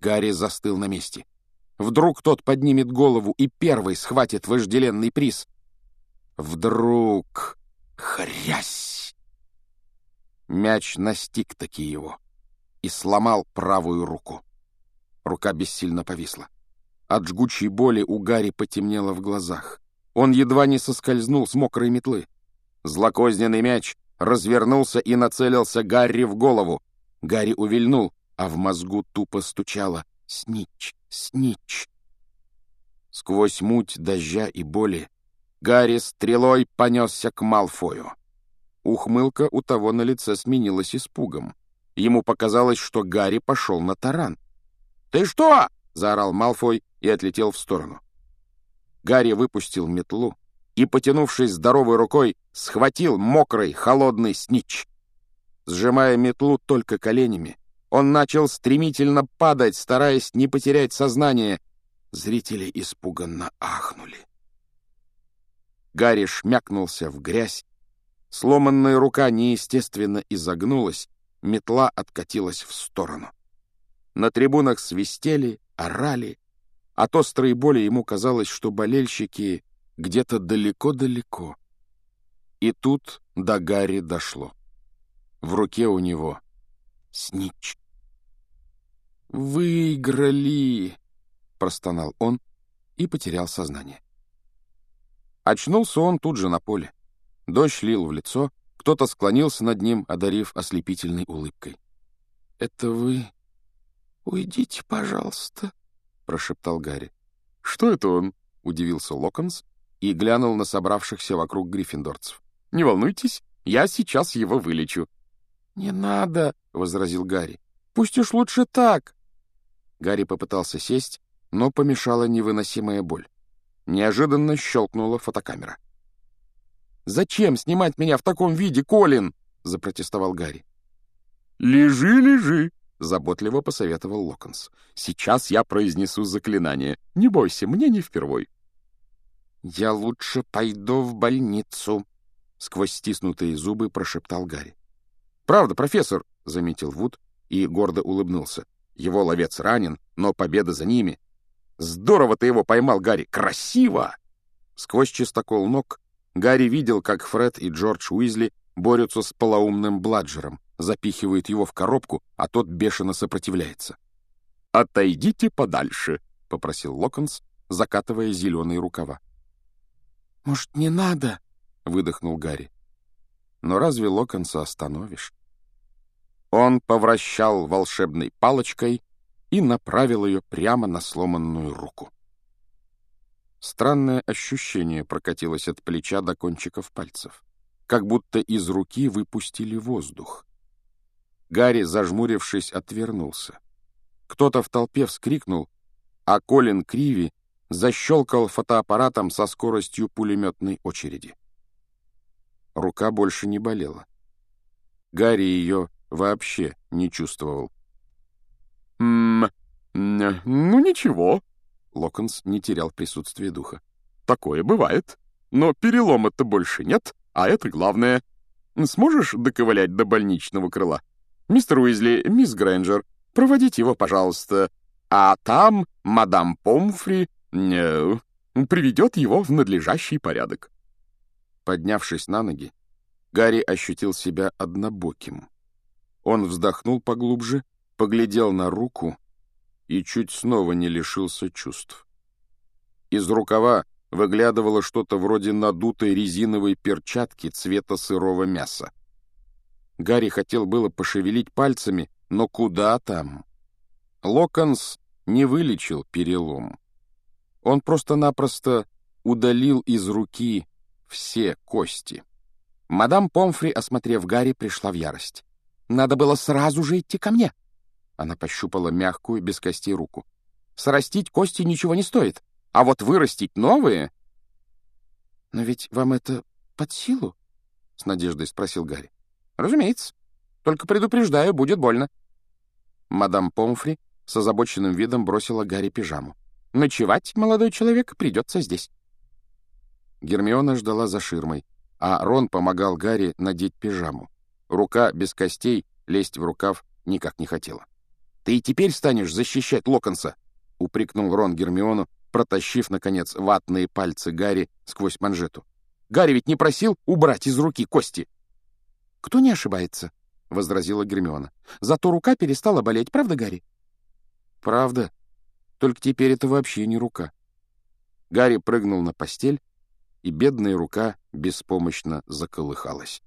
Гарри застыл на месте. Вдруг тот поднимет голову и первый схватит вожделенный приз. Вдруг... Хрясь! Мяч настиг таки его и сломал правую руку. Рука бессильно повисла. От жгучей боли у Гарри потемнело в глазах. Он едва не соскользнул с мокрой метлы. Злокозненный мяч развернулся и нацелился Гарри в голову. Гарри увильнул, а в мозгу тупо стучало «Снич! Снич!». Сквозь муть дождя и боли Гарри стрелой понесся к Малфою. Ухмылка у того на лице сменилась испугом. Ему показалось, что Гарри пошел на таран. «Ты что?» — заорал Малфой и отлетел в сторону. Гарри выпустил метлу и, потянувшись здоровой рукой, схватил мокрый, холодный снич. Сжимая метлу только коленями, он начал стремительно падать, стараясь не потерять сознание. Зрители испуганно ахнули. Гарри шмякнулся в грязь. Сломанная рука неестественно изогнулась, метла откатилась в сторону. На трибунах свистели, орали. От острой боли ему казалось, что болельщики где-то далеко-далеко. И тут до Гарри дошло. В руке у него снич. «Выиграли!» — простонал он и потерял сознание. Очнулся он тут же на поле. Дождь лил в лицо, кто-то склонился над ним, одарив ослепительной улыбкой. «Это вы? Уйдите, пожалуйста», — прошептал Гарри. «Что это он?» — удивился Локонс и глянул на собравшихся вокруг гриффиндорцев. «Не волнуйтесь, я сейчас его вылечу». «Не надо», — возразил Гарри. «Пусть уж лучше так». Гарри попытался сесть, но помешала невыносимая боль. Неожиданно щелкнула фотокамера. «Зачем снимать меня в таком виде, Колин?» — запротестовал Гарри. «Лежи, лежи», — заботливо посоветовал Локонс. «Сейчас я произнесу заклинание. Не бойся, мне не впервой». «Я лучше пойду в больницу», — сквозь стиснутые зубы прошептал Гарри. «Правда, профессор», — заметил Вуд и гордо улыбнулся. «Его ловец ранен, но победа за ними». «Здорово ты его поймал, Гарри! Красиво!» Сквозь чистокол ног Гарри видел, как Фред и Джордж Уизли борются с полоумным Бладжером, запихивают его в коробку, а тот бешено сопротивляется. «Отойдите подальше», — попросил Локонс, закатывая зеленые рукава. «Может, не надо?» — выдохнул Гарри. «Но разве Локонса остановишь?» Он повращал волшебной палочкой и направил ее прямо на сломанную руку. Странное ощущение прокатилось от плеча до кончиков пальцев, как будто из руки выпустили воздух. Гарри, зажмурившись, отвернулся. Кто-то в толпе вскрикнул, а Колин Криви защелкал фотоаппаратом со скоростью пулеметной очереди. Рука больше не болела. Гарри ее вообще не чувствовал. «М-м, ну ничего», Локонс не терял присутствия духа. «Такое бывает. Но перелома-то больше нет, а это главное. Сможешь доковылять до больничного крыла? Мистер Уизли, мисс Грэнджер, проводите его, пожалуйста. А там мадам Помфри э, приведет его в надлежащий порядок». Поднявшись на ноги, Гарри ощутил себя однобоким. Он вздохнул поглубже, поглядел на руку и чуть снова не лишился чувств. Из рукава выглядывало что-то вроде надутой резиновой перчатки цвета сырого мяса. Гарри хотел было пошевелить пальцами, но куда там? Локонс не вылечил перелом. Он просто-напросто удалил из руки все кости. Мадам Помфри, осмотрев Гарри, пришла в ярость. «Надо было сразу же идти ко мне!» Она пощупала мягкую, без костей руку. «Срастить кости ничего не стоит, а вот вырастить новые...» «Но ведь вам это под силу?» — с надеждой спросил Гарри. «Разумеется. Только предупреждаю, будет больно». Мадам Помфри с озабоченным видом бросила Гарри пижаму. «Ночевать, молодой человек, придется здесь». Гермиона ждала за ширмой, а Рон помогал Гарри надеть пижаму. Рука без костей лезть в рукав никак не хотела. Ты и теперь станешь защищать Локонса?» — упрекнул Рон Гермиону, протащив, наконец, ватные пальцы Гарри сквозь манжету. «Гарри ведь не просил убрать из руки кости!» «Кто не ошибается?» — возразила Гермиона. «Зато рука перестала болеть, правда, Гарри?» «Правда. Только теперь это вообще не рука». Гарри прыгнул на постель, и бедная рука беспомощно заколыхалась.